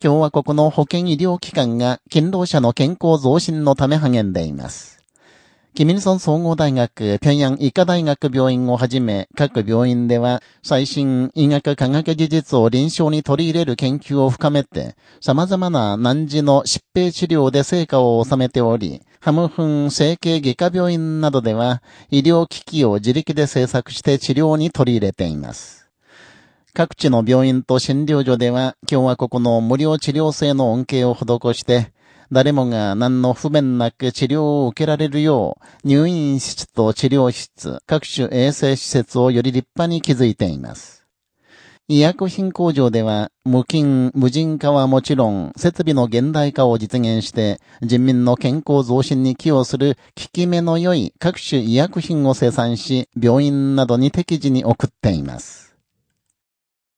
共和国の保健医療機関が勤労者の健康増進のため励んでいます。キミルソン総合大学、平壌医科大学病院をはじめ、各病院では、最新医学科学技術を臨床に取り入れる研究を深めて、様々な難治の疾病治療で成果を収めており、ハムフン整形外科病院などでは、医療機器を自力で製作して治療に取り入れています。各地の病院と診療所では、共和国の無料治療制の恩恵を施して、誰もが何の不便なく治療を受けられるよう、入院室と治療室、各種衛生施設をより立派に築いています。医薬品工場では、無菌、無人化はもちろん、設備の現代化を実現して、人民の健康増進に寄与する効き目の良い各種医薬品を生産し、病院などに適時に送っています。